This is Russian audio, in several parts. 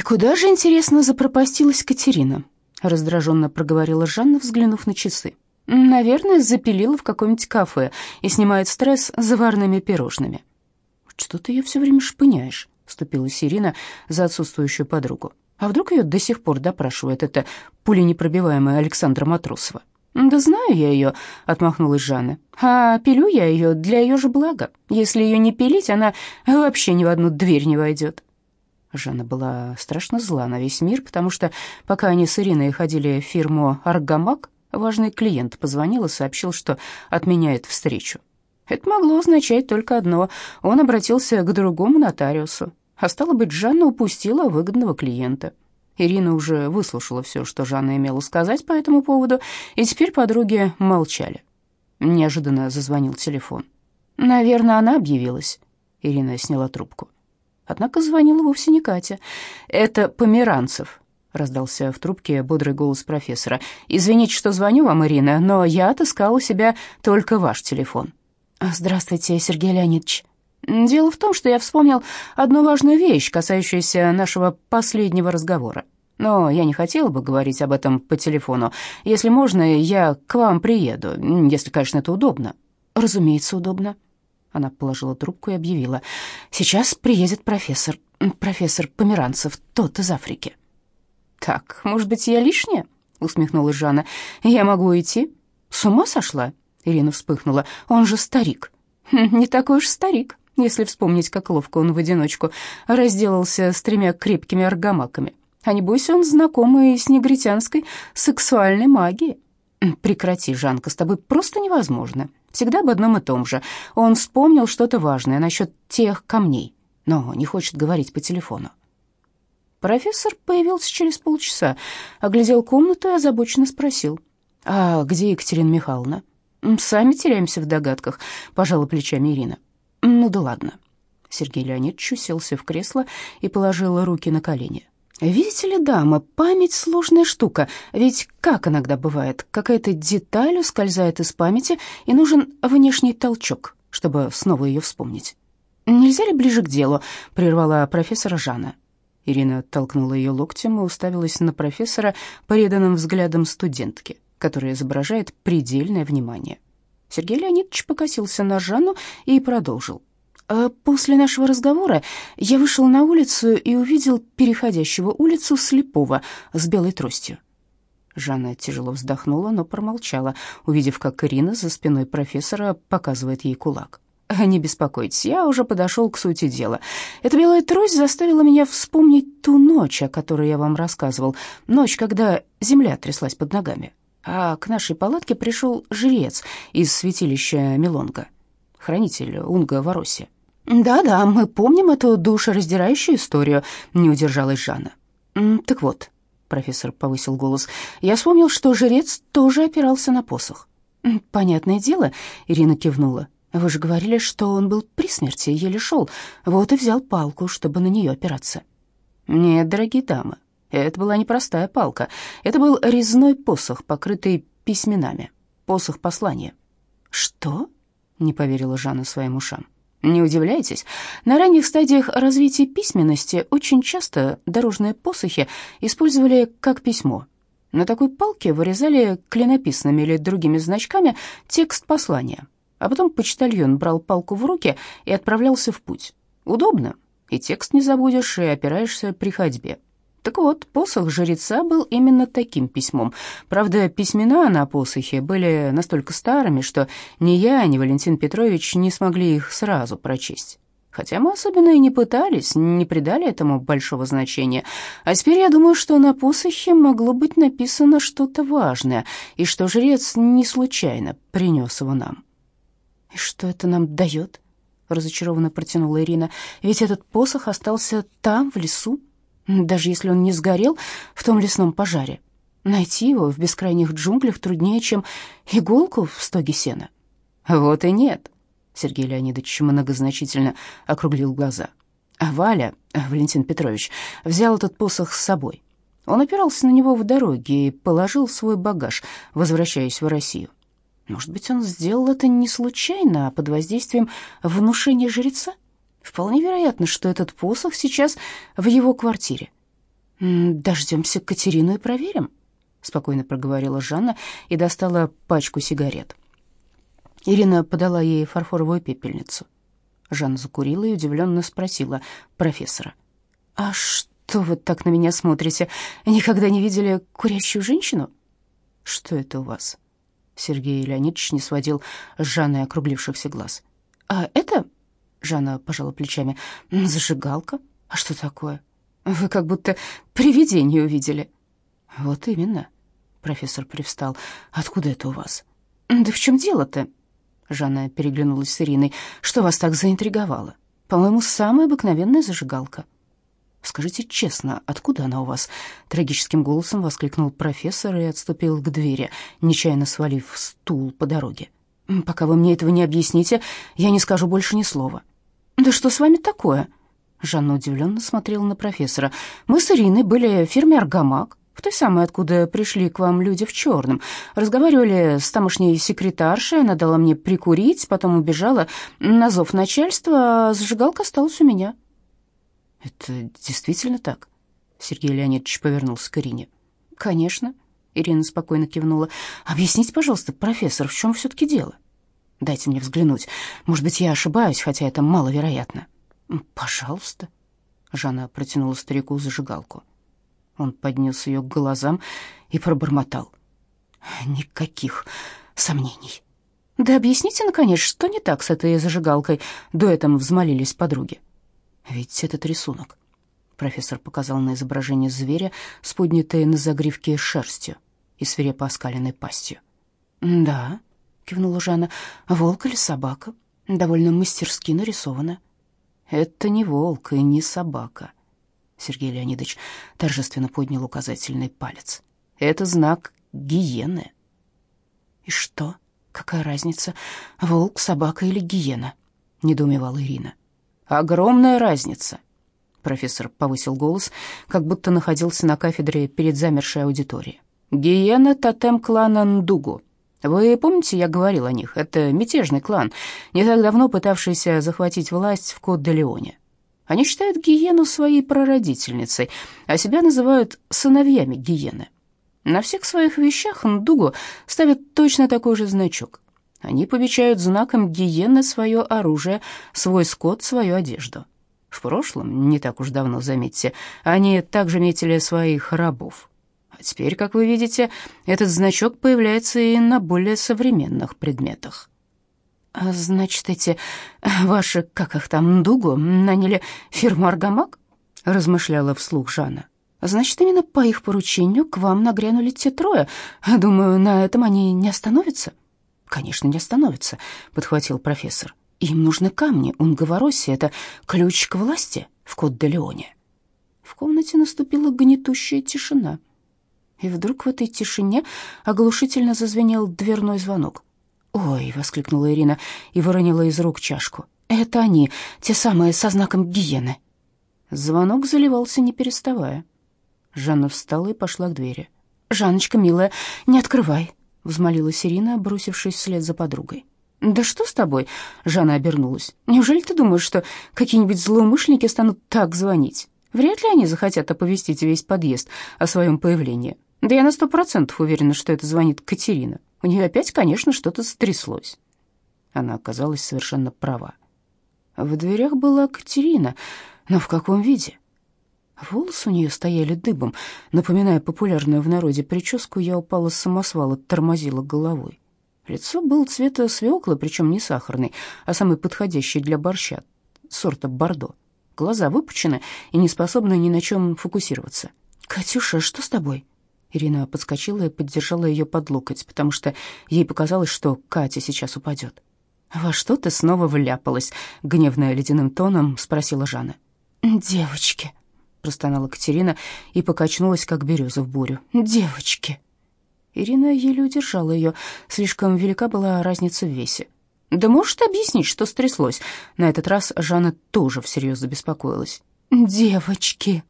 «И куда же, интересно, запропастилась Катерина?» — раздраженно проговорила Жанна, взглянув на часы. «Наверное, запилила в каком-нибудь кафе и снимает стресс заварными пирожными». «Что ты ее все время шпыняешь?» — вступилась Ирина за отсутствующую подругу. «А вдруг ее до сих пор допрашивает эта пуленепробиваемая Александра Матросова?» «Да знаю я ее», — отмахнулась Жанна. «А пилю я ее для ее же блага. Если ее не пилить, она вообще ни в одну дверь не войдет». Жанна была страшно зла на весь мир, потому что, пока они с Ириной ходили в фирму «Аргамак», важный клиент позвонил и сообщил, что отменяет встречу. Это могло означать только одно — он обратился к другому нотариусу, а стало быть, Жанна упустила выгодного клиента. Ирина уже выслушала все, что Жанна имела сказать по этому поводу, и теперь подруги молчали. Неожиданно зазвонил телефон. «Наверное, она объявилась». Ирина сняла трубку. Однако звонила вовсе не Катя. «Это Померанцев», — раздался в трубке бодрый голос профессора. «Извините, что звоню вам, Ирина, но я отыскал у себя только ваш телефон». «Здравствуйте, Сергей Леонидович». «Дело в том, что я вспомнил одну важную вещь, касающуюся нашего последнего разговора. Но я не хотела бы говорить об этом по телефону. Если можно, я к вам приеду, если, конечно, это удобно». «Разумеется, удобно». Она положила трубку и объявила. «Сейчас приедет профессор, профессор Померанцев, тот из Африки». «Так, может быть, я лишняя?» — усмехнулась Жанна. «Я могу уйти?» «С ума сошла?» — Ирина вспыхнула. «Он же старик». «Хм, «Не такой уж старик», если вспомнить, как ловко он в одиночку разделался с тремя крепкими аргамаками. А небось он знакомый с негритянской сексуальной магией. Прекрати, Жанка, с тобой просто невозможно. Всегда об одном и том же. Он вспомнил что-то важное насчет тех камней, но не хочет говорить по телефону. Профессор появился через полчаса, оглядел комнату и озабоченно спросил. «А где Екатерина Михайловна?» «Сами теряемся в догадках», — пожала плечами Ирина. «Ну да ладно». Сергей Леонидович уселся в кресло и положил руки на колени. Видите ли, дама, память сложная штука, ведь как иногда бывает, какая-то деталь ускользает из памяти, и нужен внешний толчок, чтобы снова ее вспомнить. «Нельзя ли ближе к делу?» — прервала профессора Жанна. Ирина толкнула ее локтем и уставилась на профессора преданным взглядом студентки, которая изображает предельное внимание. Сергей Леонидович покосился на Жанну и продолжил. А после нашего разговора я вышел на улицу и увидел переходящего улицу слепого с белой тростью. Жанна тяжело вздохнула, но промолчала, увидев, как Ирина за спиной профессора показывает ей кулак. «Не беспокойтесь, я уже подошел к сути дела. Эта белая трость заставила меня вспомнить ту ночь, о которой я вам рассказывал, ночь, когда земля тряслась под ногами. А к нашей палатке пришел жрец из святилища Милонга, хранитель Унга Вороси. «Да-да, мы помним эту душераздирающую историю», — не удержалась Жанна. «Так вот», — профессор повысил голос, — «я вспомнил, что жрец тоже опирался на посох». «Понятное дело», — Ирина кивнула. «Вы же говорили, что он был при смерти, еле шел, вот и взял палку, чтобы на нее опираться». «Нет, дорогие дамы, это была не простая палка, это был резной посох, покрытый письменами, посох послания». «Что?» — не поверила Жанна своим ушам. Не удивляйтесь, на ранних стадиях развития письменности очень часто дорожные посохи использовали как письмо. На такой палке вырезали клинописными или другими значками текст послания, а потом почтальон брал палку в руки и отправлялся в путь. Удобно, и текст не забудешь, и опираешься при ходьбе. Так вот, посох жреца был именно таким письмом. Правда, письмена на посохе были настолько старыми, что ни я, ни Валентин Петрович не смогли их сразу прочесть. Хотя мы особенно и не пытались, не придали этому большого значения. А теперь я думаю, что на посохе могло быть написано что-то важное, и что жрец не случайно принес его нам. «И что это нам дает?» — разочарованно протянула Ирина. «Ведь этот посох остался там, в лесу, даже если он не сгорел в том лесном пожаре. Найти его в бескрайних джунглях труднее, чем иголку в стоге сена. Вот и нет. Сергей Леонидович многозначительно округлил глаза. А Валя, Валентин Петрович, взял этот посох с собой. Он опирался на него в дороге и положил свой багаж, возвращаясь в Россию. Может быть, он сделал это не случайно, а под воздействием внушения жреца? Вполне вероятно, что этот посох сейчас в его квартире. «Дождемся Катерину и проверим», — спокойно проговорила Жанна и достала пачку сигарет. Ирина подала ей фарфоровую пепельницу. Жанна закурила и удивленно спросила профессора. «А что вы так на меня смотрите? Никогда не видели курящую женщину?» «Что это у вас?» Сергей Леонидович не сводил с Жанны округлившихся глаз. «А это...» — Жанна пожала плечами. «Зажигалка? А что такое? Вы как будто привидение увидели». «Вот именно», — профессор привстал. «Откуда это у вас?» «Да в чем дело-то?» Жанна переглянулась с Ириной. «Что вас так заинтриговало? По-моему, самая обыкновенная зажигалка». «Скажите честно, откуда она у вас?» Трагическим голосом воскликнул профессор и отступил к двери, нечаянно свалив стул по дороге. «Пока вы мне этого не объясните, я не скажу больше ни слова». «Да что с вами такое?» Жанна удивленно смотрела на профессора. «Мы с Ириной были в фирме «Аргамак», в той самой, откуда пришли к вам люди в черном. Разговаривали с тамошней секретаршей, она дала мне прикурить, потом убежала на зов начальства, а зажигалка осталась у меня». «Это действительно так?» Сергей Леонидович повернулся к Ирине. «Конечно», — Ирина спокойно кивнула. «Объясните, пожалуйста, профессор, в чем все-таки дело? Дайте мне взглянуть. Может быть, я ошибаюсь, хотя это маловероятно». «Пожалуйста». Жанна протянула старику зажигалку. Он поднес ее к глазам и пробормотал. «Никаких сомнений». «Да объясните, наконец, что не так с этой зажигалкой?» Дуэтом взмолились подруги. Ведь этот рисунок. Профессор показал на изображение зверя с поднятой на загривке шерстью и свирепо оскаленной пастью. «Да», — кивнула Жанна, — «волк или собака? Довольно мастерски нарисовано». «Это не волк и не собака», — Сергей Леонидович торжественно поднял указательный палец. «Это знак гиены». «И что? Какая разница, волк, собака или гиена?» — недоумевала Ирина. Огромная разница. Профессор повысил голос, как будто находился на кафедре перед замершей аудиторией. Гиена тотем клана Ндугу. Вы помните, я говорил о них? Это мятежный клан, не так давно пытавшийся захватить власть в Кот-де-Леоне. Они считают гиену своей прародительницей, а себя называют сыновьями гиены. На всех своих вещах Ндугу ставят точно такой же значок. Они помечают знаком гиены свое оружие, свой скот, свою одежду. В прошлом, не так уж давно, заметьте, они также метили своих рабов. Теперь, как вы видите, этот значок появляется и на более современных предметах. А значит, эти ваши, как их там, Дугу, наняли фирму «Аргамак»? размышляла вслух Жанна. Значит, именно по их поручению к вам нагрянули те трое. Думаю, на этом они не остановятся. «Конечно, не остановится», — подхватил профессор. «Им нужны камни. Унгаворосия — это ключ к власти в Кот-де-Леоне». В комнате наступила гнетущая тишина. И вдруг в этой тишине оглушительно зазвенел дверной звонок. «Ой!» — воскликнула Ирина и выронила из рук чашку. «Это они, те самые со знаком гиены». Звонок заливался, не переставая. Жанна встала и пошла к двери. «Жанночка, милая, не открывай», — взмолилась Ирина, бросившись вслед за подругой. «Да что с тобой?» — Жанна обернулась. «Неужели ты думаешь, что какие-нибудь злоумышленники станут так звонить? Вряд ли они захотят оповестить весь подъезд о своем появлении. Да я на сто процентов уверена, что это звонит Катерина. У нее опять, конечно, что-то стряслось». Она оказалась совершенно права. В дверях была Катерина, но в каком виде? Волосы у нее стояли дыбом, напоминая популярную в народе прическу, я упала с самосвала, тормозила головой. Лицо было цвета свеклы, причем не сахарный, а самый подходящий для борща, сорта бордо. Глаза выпучены и не способны ни на чем фокусироваться. «Катюша, что с тобой?» Ирина подскочила и поддержала ее под локоть, потому что ей показалось, что Катя сейчас упадет. «Во что ты снова вляпалась?» — гневно ледяным тоном спросила Жанна. «Девочки», простонала Катерина и покачнулась, как береза в бурю. «Девочки!» Ирина еле удержала ее, слишком велика была разница в весе. «Да можешь объяснить, что стряслось?» На этот раз Жанна тоже всерьез забеспокоилась. «Девочки!» —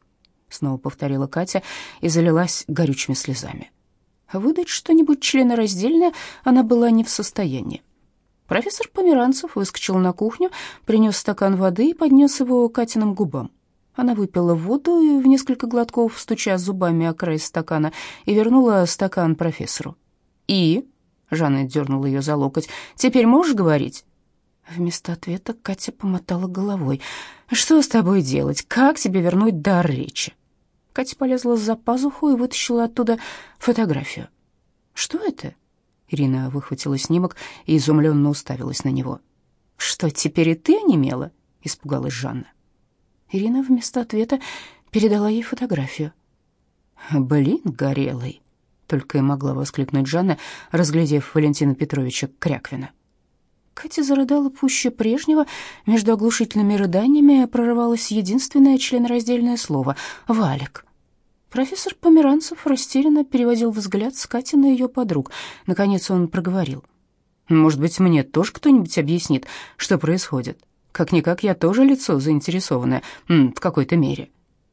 снова повторила Катя и залилась горючими слезами. Выдать что-нибудь членораздельное она была не в состоянии. Профессор Померанцев выскочил на кухню, принес стакан воды и поднес его Катиным губам. Она выпила воду и в несколько глотков, стуча зубами о край стакана, и вернула стакан профессору. «И?» — Жанна дернула ее за локоть. «Теперь можешь говорить?» Вместо ответа Катя помотала головой. «Что с тобой делать? Как тебе вернуть дар речи?» Катя полезла за пазуху и вытащила оттуда фотографию. «Что это?» Ирина выхватила снимок и изумленно уставилась на него. «Что, теперь и ты онемела?» — испугалась Жанна. Ирина вместо ответа передала ей фотографию. «Блин, горелый!» — только и могла воскликнуть Жанна, разглядев Валентина Петровича Кряквина. Катя зарыдала пуще прежнего. Между оглушительными рыданиями прорывалось единственное членораздельное слово — «Валик». Профессор Померанцев растерянно переводил взгляд с Кати на ее подруг. Наконец он проговорил. «Может быть, мне тоже кто-нибудь объяснит, что происходит? Как-никак я тоже лицо заинтересованное, в какой-то мере».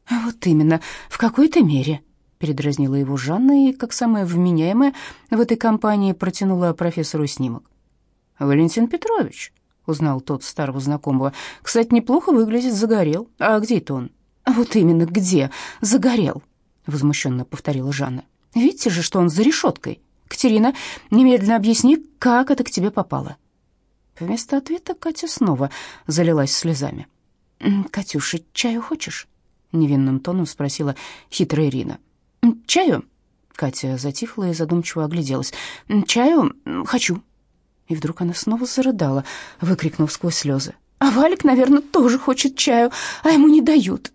«Вот именно, в какой-то мере», — передразнила его Жанна и, как самая вменяемая в этой компании, протянула профессору снимок. «Валентин Петрович», — узнал тот старого знакомого. «Кстати, неплохо выглядит, загорел. А где это он?» «Вот именно, где? Загорел», — возмущенно повторила Жанна. «Видите же, что он за решеткой. Катерина, немедленно объясни, как это к тебе попало». Вместо ответа Катя снова залилась слезами. «Катюша, чаю хочешь?» — невинным тоном спросила хитрая Ирина. «Чаю?» Катя затихла и задумчиво огляделась. «Чаю хочу». И вдруг она снова зарыдала, выкрикнув сквозь слезы. «А Валик, наверное, тоже хочет чаю, а ему не дают».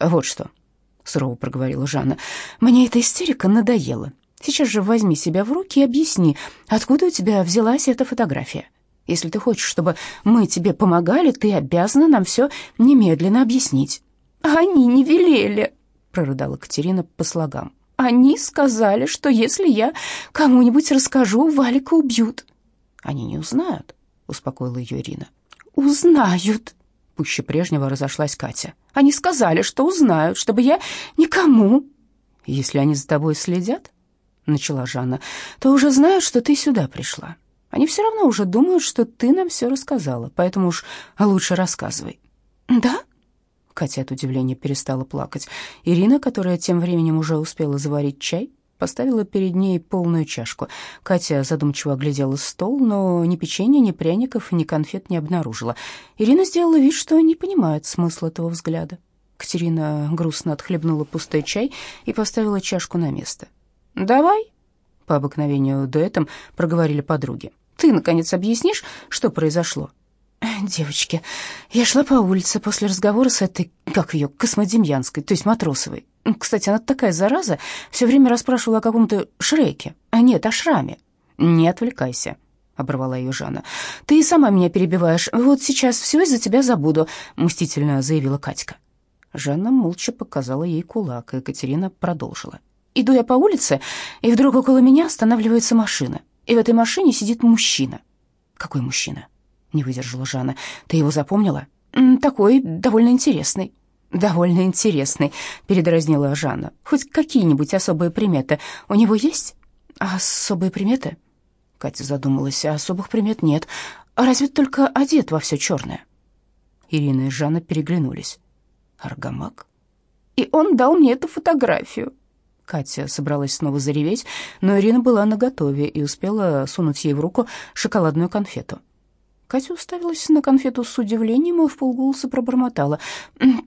«Вот что», — сурово проговорила Жанна, — «мне эта истерика надоела. Сейчас же возьми себя в руки и объясни, откуда у тебя взялась эта фотография. Если ты хочешь, чтобы мы тебе помогали, ты обязана нам все немедленно объяснить». «Они не велели», — прорыдала Катерина по слогам. «Они сказали, что если я кому-нибудь расскажу, Валика убьют». Они не узнают, успокоила ее Ирина. Узнают. Пуще прежнего разошлась Катя. Они сказали, что узнают, чтобы я никому. Если они за тобой следят, начала Жанна, то уже знают, что ты сюда пришла. Они все равно уже думают, что ты нам все рассказала, поэтому уж лучше рассказывай. Да? Катя от удивления перестала плакать. Ирина, которая тем временем уже успела заварить чай, поставила перед ней полную чашку. Катя задумчиво оглядела стол, но ни печенья, ни пряников, ни конфет не обнаружила. Ирина сделала вид, что не понимает смысла этого взгляда. Катерина грустно отхлебнула пустой чай и поставила чашку на место. «Давай», — по обыкновению дуэтом проговорили подруги. «Ты, наконец, объяснишь, что произошло?» «Девочки, я шла по улице после разговора с этой, как ее, Космодемьянской, то есть Матросовой. Кстати, она такая зараза, все время расспрашивала о каком-то Шреке, а нет, о шраме. Не отвлекайся, оборвала ее Жанна. Ты и сама меня перебиваешь. Вот сейчас все из-за тебя забуду, мстительно заявила Катька. Жанна молча показала ей кулак, и Екатерина продолжила. Иду я по улице, и вдруг около меня останавливается машина, и в этой машине сидит мужчина. Какой мужчина? Не выдержала Жанна. Ты его запомнила? Такой довольно интересный. «Довольно интересный», — передразнила Жанна. «Хоть какие-нибудь особые приметы у него есть?» «Особые приметы?» Катя задумалась. «Особых примет нет. Разве только одет во все черное?» Ирина и Жанна переглянулись. «Аргамак?» «И он дал мне эту фотографию». Катя собралась снова зареветь, но Ирина была наготове и успела сунуть ей в руку шоколадную конфету. Катя уставилась на конфету с удивлением и в полголоса пробормотала.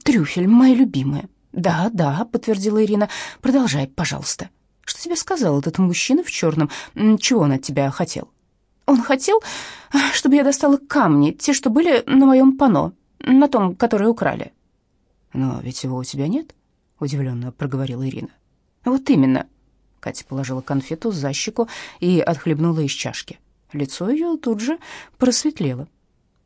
«Трюфель, моя любимая». «Да, да», — подтвердила Ирина. «Продолжай, пожалуйста». «Что тебе сказал этот мужчина в черном? Чего он от тебя хотел?» «Он хотел, чтобы я достала камни, те, что были на моем пано, на том, который украли». «Но ведь его у тебя нет?» — удивленно проговорила Ирина. «Вот именно». Катя положила конфету за щеку и отхлебнула из чашки. Лицо ее тут же просветлело.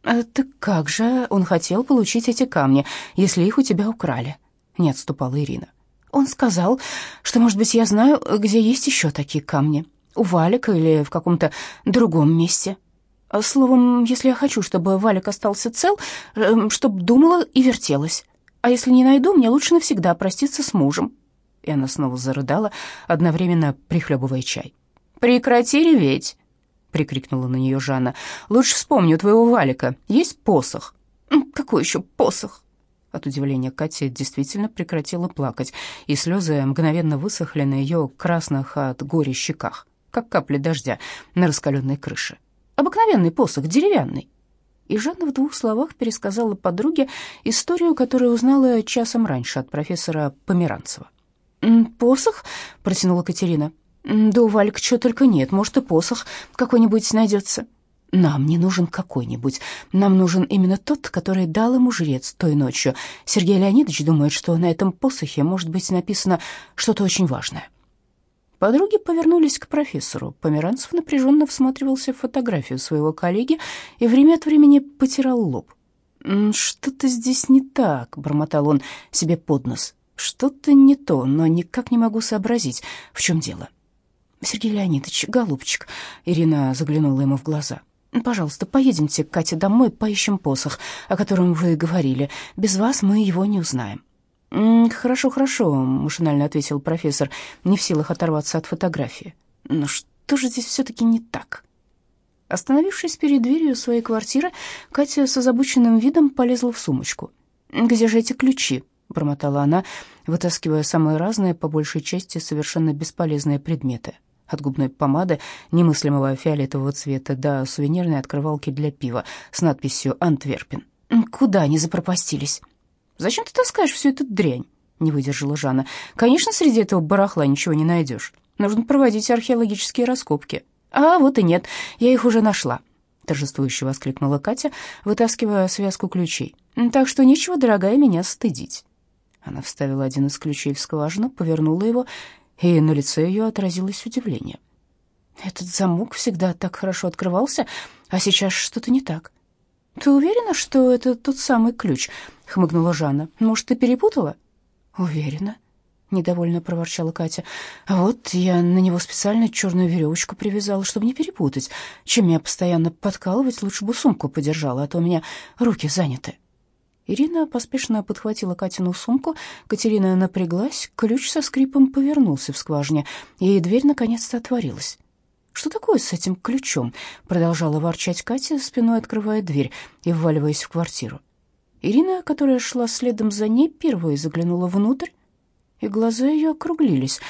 «А «Так как же он хотел получить эти камни, если их у тебя украли?» — не отступала Ирина. «Он сказал, что, может быть, я знаю, где есть еще такие камни. У Валика или в каком-то другом месте. Словом, если я хочу, чтобы Валик остался цел, эм, чтобы думала и вертелась. А если не найду, мне лучше навсегда проститься с мужем». И она снова зарыдала, одновременно прихлебывая чай. «Прекрати реветь!» Прикрикнула на нее Жанна. «Лучше вспомни, у твоего Валика есть посох». «Какой еще посох?» От удивления Катя действительно прекратила плакать, и слезы мгновенно высохли на ее красных от горя щеках, как капли дождя на раскаленной крыше. Обыкновенный посох, деревянный. И Жанна в двух словах пересказала подруге историю, которую узнала часом раньше от профессора Померанцева. «Посох?» — протянула Катерина. «Да у Валька чего только нет, может, и посох какой-нибудь найдется». «Нам не нужен какой-нибудь, нам нужен именно тот, который дал ему жрец той ночью. Сергей Леонидович думает, что на этом посохе может быть написано что-то очень важное». Подруги повернулись к профессору. Померанцев напряженно всматривался в фотографию своего коллеги и время от времени потирал лоб. «Что-то здесь не так», — бормотал он себе под нос. «Что-то не то, но никак не могу сообразить, в чем дело». «Сергей Леонидович, голубчик», — Ирина заглянула ему в глаза. «Пожалуйста, поедемте к Кате домой, поищем посох, о котором вы говорили. Без вас мы его не узнаем». «Хорошо, хорошо», — машинально ответил профессор, не в силах оторваться от фотографии. «Но что же здесь все-таки не так?» Остановившись перед дверью своей квартиры, Катя с озабоченным видом полезла в сумочку. «Где же эти ключи?» — бормотала она, вытаскивая самые разные, по большей части совершенно бесполезные предметы. От губной помады немыслимого фиолетового цвета до сувенирной открывалки для пива с надписью «Антверпен». «Куда они запропастились?» Зачем ты таскаешь всю эту дрянь?» — не выдержала Жанна. «Конечно, среди этого барахла ничего не найдешь. Нужно проводить археологические раскопки». «А вот и нет, я их уже нашла», — торжествующе воскликнула Катя, вытаскивая связку ключей. «Так что нечего, дорогая, меня стыдить». Она вставила один из ключей в скважину, повернула его, и на лице ее отразилось удивление. «Этот замок всегда так хорошо открывался, а сейчас что-то не так. Ты уверена, что это тот самый ключ?» — хмыкнула Жанна. «Может, ты перепутала?» «Уверена», — недовольно проворчала Катя. «А вот я на него специально черную веревочку привязала, чтобы не перепутать. Чем я постоянно подкалывать, лучше бы сумку подержала, а то у меня руки заняты». Ирина поспешно подхватила Катину сумку, Катерина напряглась, ключ со скрипом повернулся в скважине, и дверь наконец-то отворилась. «Что такое с этим ключом?» — продолжала ворчать Катя, спиной открывая дверь и вваливаясь в квартиру. Ирина, которая шла следом за ней, первой заглянула внутрь, и глаза ее округлились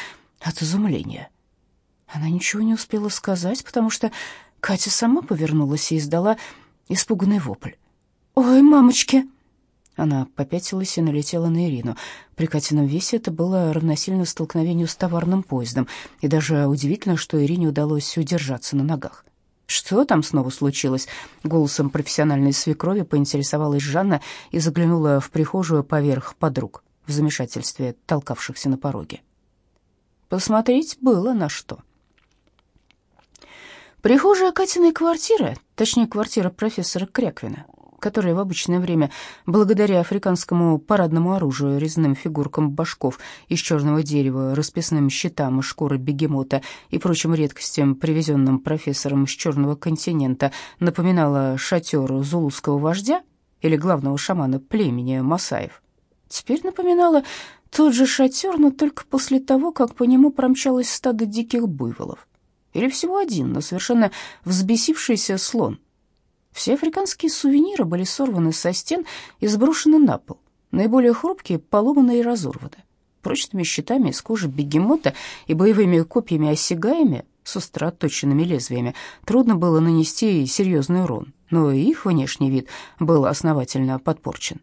от изумления. Она ничего не успела сказать, потому что Катя сама повернулась и издала испуганный вопль. «Ой, мамочки!» Она попятилась и налетела на Ирину. При Катином весе это было равносильно столкновению с товарным поездом, и даже удивительно, что Ирине удалось удержаться на ногах. «Что там снова случилось?» — голосом профессиональной свекрови поинтересовалась Жанна и заглянула в прихожую поверх подруг в замешательстве толкавшихся на пороге. Посмотреть было на что. Прихожая Катиной квартиры, точнее, квартира профессора Кряквина, которые в обычное время, благодаря африканскому парадному оружию, резным фигуркам башков из черного дерева, расписным щитам из шкуры бегемота и прочим редкостям, привезенным профессором с черного континента, напоминала шатер зулузского вождя или главного шамана племени Масаев. Теперь напоминала тот же шатер, но только после того, как по нему промчалось стадо диких буйволов. Или всего один, но совершенно взбесившийся слон — все африканские сувениры были сорваны со стен и сброшены на пол. Наиболее хрупкие поломаны и разорваны. Прочными щитами из кожи бегемота и боевыми копьями осягаями с остро отточенными лезвиями трудно было нанести серьезный урон, но их внешний вид был основательно подпорчен.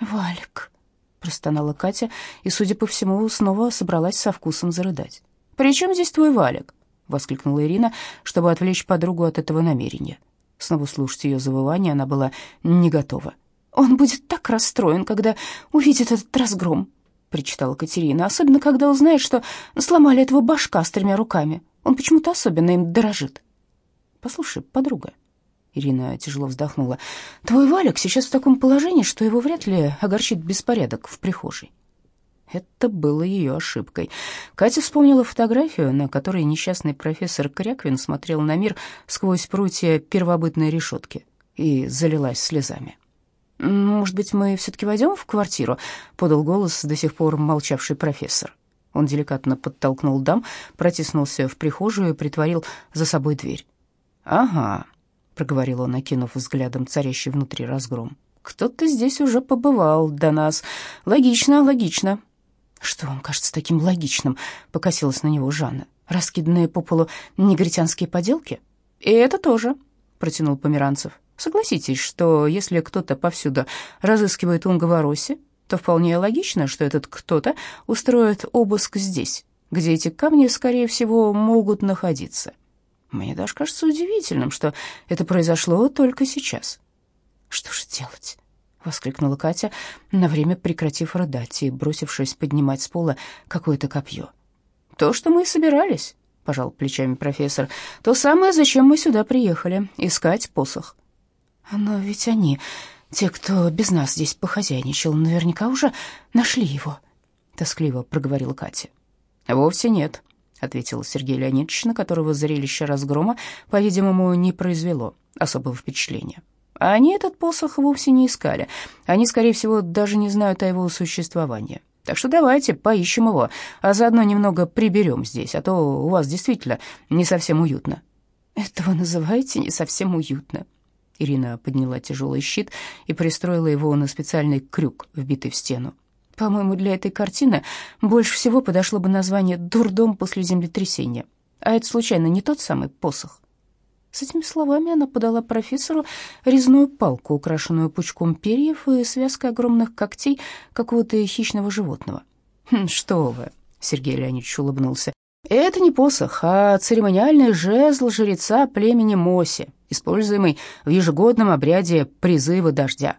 «Валик», — простонала Катя, и, судя по всему, снова собралась со вкусом зарыдать. «При чем здесь твой Валик?» — воскликнула Ирина, чтобы отвлечь подругу от этого намерения. Снова слушать ее завывание она была не готова. «Он будет так расстроен, когда увидит этот разгром», — причитала Катерина, «особенно когда узнает, что сломали этого башка с тремя руками. Он почему-то особенно им дорожит». «Послушай, подруга», — Ирина тяжело вздохнула, «твой Валик сейчас в таком положении, что его вряд ли огорчит беспорядок в прихожей. Это было ее ошибкой. Катя вспомнила фотографию, на которой несчастный профессор Кряквин смотрел на мир сквозь прутья первобытной решетки и залилась слезами. «Может быть, мы все-таки войдем в квартиру?» — подал голос до сих пор молчавший профессор. Он деликатно подтолкнул дам, протиснулся в прихожую и притворил за собой дверь. «Ага», — проговорил он, окинув взглядом царящий внутри разгром. Кто-то здесь уже побывал до нас. Логично, логично. Что вам кажется таким логичным? Покосилась на него Жанна. Раскиданные по полу негритянские поделки? И это тоже, протянул Померанцев. Согласитесь, что если кто-то повсюду разыскивает Унговороси, то вполне логично, что этот кто-то устроит обыск здесь, где эти камни, скорее всего, могут находиться. Мне даже кажется удивительным, что это произошло только сейчас. «Что же делать?» — воскликнула Катя, на время прекратив рыдать и бросившись поднимать с пола какое-то копье. «То, что мы и собирались», — пожал плечами профессор, — «то самое, зачем мы сюда приехали, искать посох». «Но ведь они, те, кто без нас здесь похозяйничал, наверняка уже нашли его», — тоскливо проговорила Катя. «Вовсе нет», — ответил Сергей Леонидович, на которого зрелище разгрома, по-видимому, не произвело особого впечатления. А они этот посох вовсе не искали. Они, скорее всего, даже не знают о его существовании. Так что давайте поищем его, а заодно немного приберем здесь, а то у вас действительно не совсем уютно». «Это вы называете не совсем уютно?» Ирина подняла тяжелый щит и пристроила его на специальный крюк, вбитый в стену. «По-моему, для этой картины больше всего подошло бы название «Дурдом после землетрясения». А это, случайно, не тот самый посох?» С этими словами она подала профессору резную палку, украшенную пучком перьев и связкой огромных когтей какого-то хищного животного. «Хм, «Что вы!» — Сергей Леонидович улыбнулся. «Это не посох, а церемониальный жезл жреца племени Моси, используемый в ежегодном обряде призыва дождя».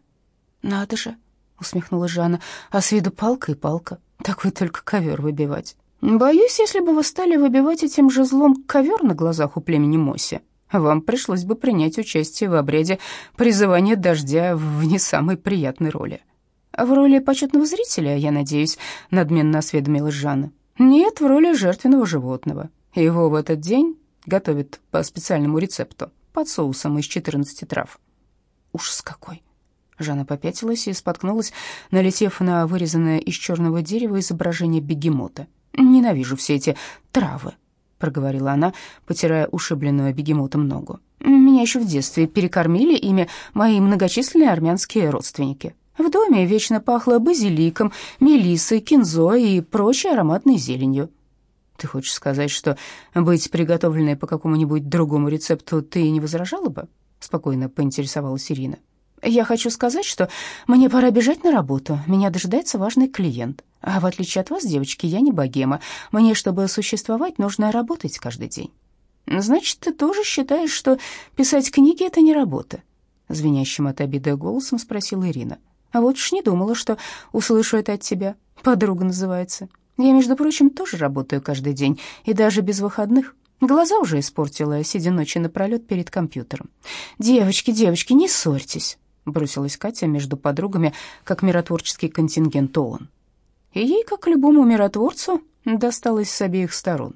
«Надо же!» — усмехнулась Жанна. «А с виду палка и палка. Такой только ковер выбивать». «Боюсь, если бы вы стали выбивать этим жезлом ковер на глазах у племени Моси, вам пришлось бы принять участие в обряде призывания дождя в не самой приятной роли. В роли почетного зрителя, я надеюсь, надменно осведомилась Жанна. Нет, в роли жертвенного животного. Его в этот день готовят по специальному рецепту, под соусом из 14 трав. Ужас какой! Жанна попятилась и споткнулась, налетев на вырезанное из черного дерева изображение бегемота. «Ненавижу все эти травы», — проговорила она, потирая ушибленную бегемотом ногу. «Меня еще в детстве перекормили ими мои многочисленные армянские родственники. В доме вечно пахло базиликом, мелиссой, кинзой и прочей ароматной зеленью». «Ты хочешь сказать, что быть приготовленной по какому-нибудь другому рецепту ты не возражала бы?» — спокойно поинтересовалась Ирина. «Я хочу сказать, что мне пора бежать на работу. Меня дожидается важный клиент. А в отличие от вас, девочки, я не богема. Мне, чтобы существовать, нужно работать каждый день. Значит, ты тоже считаешь, что писать книги — это не работа? Звенящим от обиды голосом спросила Ирина. А вот уж не думала, что услышу это от тебя. Подруга называется. Я, между прочим, тоже работаю каждый день, и даже без выходных. Глаза уже испортила, сидя ночи напролет перед компьютером. «Девочки, девочки, не ссорьтесь», — бросилась Катя между подругами, как миротворческий контингент ООН и ей, как любому миротворцу, досталось с обеих сторон.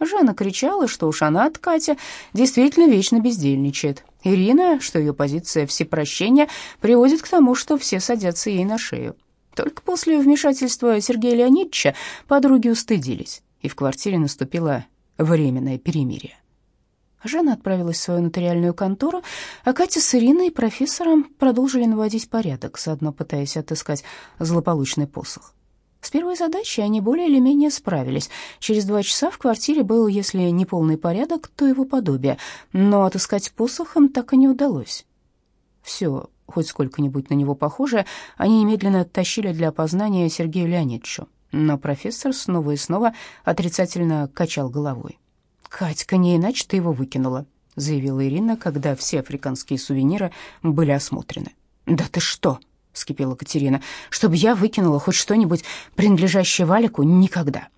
Жанна кричала, что уж она от Катя действительно вечно бездельничает. Ирина, что ее позиция всепрощения приводит к тому, что все садятся ей на шею. Только после вмешательства Сергея Леонидовича подруги устыдились, и в квартире наступило временное перемирие. Жанна отправилась в свою нотариальную контору, а Катя с Ириной и профессором продолжили наводить порядок, заодно пытаясь отыскать злополучный посох. С первой задачей они более или менее справились. Через два часа в квартире был, если не полный порядок, то его подобие, но отыскать посох им так и не удалось. Все, хоть сколько-нибудь на него похожее, они немедленно тащили для опознания Сергею Леонидовичу, но профессор снова и снова отрицательно качал головой. «Катька, не иначе ты его выкинула», — заявила Ирина, когда все африканские сувениры были осмотрены. «Да ты что?» — вскипела Катерина. «Чтобы я выкинула хоть что-нибудь, принадлежащее Валику, никогда».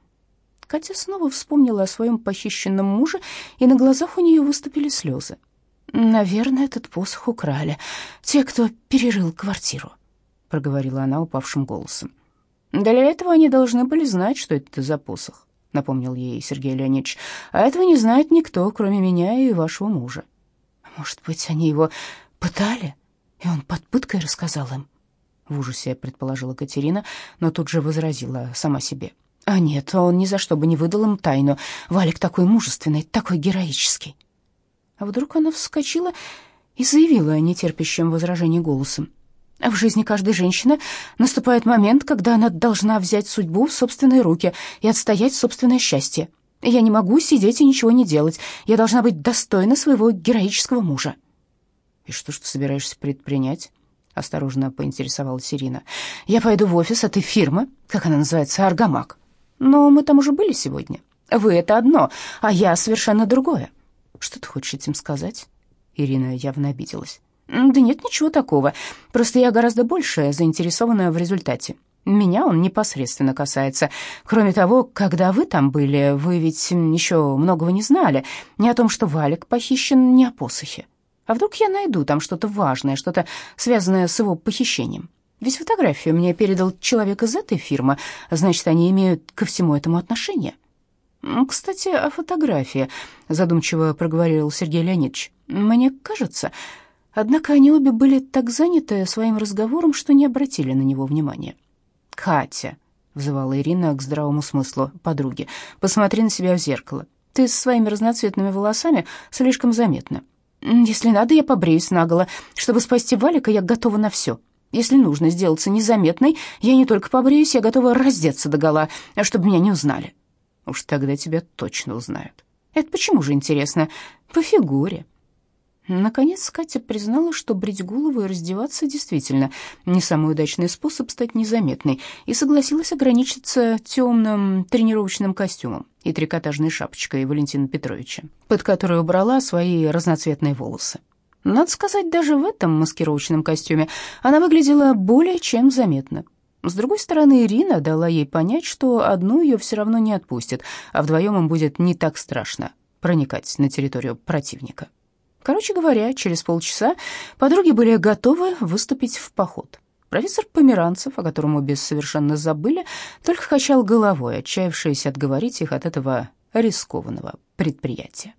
Катя снова вспомнила о своем похищенном муже, и на глазах у нее выступили слезы. «Наверное, этот посох украли. Те, кто перерыл квартиру», — проговорила она упавшим голосом. «Для этого они должны были знать, что это за посох», — напомнил ей Сергей Леонидович. «А этого не знает никто, кроме меня и вашего мужа». «Может быть, они его пытали, и он под пыткой рассказал им?» в ужасе предположила Катерина, но тут же возразила сама себе. А нет, он ни за что бы не выдал им тайну. Валик такой мужественный, такой героический. А вдруг она вскочила и заявила нетерпящим возражений голосом: В жизни каждой женщины наступает момент, когда она должна взять судьбу в собственные руки и отстоять собственное счастье. Я не могу сидеть и ничего не делать. Я должна быть достойна своего героического мужа. И что ж ты собираешься предпринять? осторожно поинтересовалась Ирина. Я пойду в офис этой фирмы, как она называется, Аргамак. Но мы там уже были сегодня. Вы это одно, а я совершенно другое. Что ты хочешь этим сказать? Ирина явно обиделась. Да нет, ничего такого. Просто я гораздо больше заинтересована в результате. Меня он непосредственно касается. Кроме того, когда вы там были, вы ведь еще многого не знали. Ни о том, что Валик похищен, ни о посохе. А вдруг я найду там что-то важное, что-то связанное с его похищением? Ведь фотографию мне передал человек из этой фирмы, значит, они имеют ко всему этому отношение. «Кстати, о фотографии», — задумчиво проговорил Сергей Леонидович. «Мне кажется...» Однако они обе были так заняты своим разговором, что не обратили на него внимания. «Катя», — взывала Ирина к здравому смыслу подруги, — «посмотри на себя в зеркало. Ты с своими разноцветными волосами слишком заметна. Если надо, я побреюсь наголо. Чтобы спасти Валика, я готова на все. Если нужно сделаться незаметной, я не только побреюсь, я готова раздеться догола, чтобы меня не узнали». Уж тогда тебя точно узнают. Это почему же интересно? По фигуре. Наконец Катя признала, что брить голову и раздеваться действительно не самый удачный способ стать незаметной, и согласилась ограничиться темным тренировочным костюмом и трикотажной шапочкой Валентина Петровича, под которую убрала свои разноцветные волосы. Надо сказать, даже в этом маскировочном костюме она выглядела более чем заметно. С другой стороны, Ирина дала ей понять, что одну ее все равно не отпустят, а вдвоем им будет не так страшно проникать на территорию противника. Короче говоря, через полчаса подруги были готовы выступить в поход. Профессор Померанцев, о котором обе совершенно забыли, только качал головой, отчаявшись отговорить их от этого рискованного предприятия.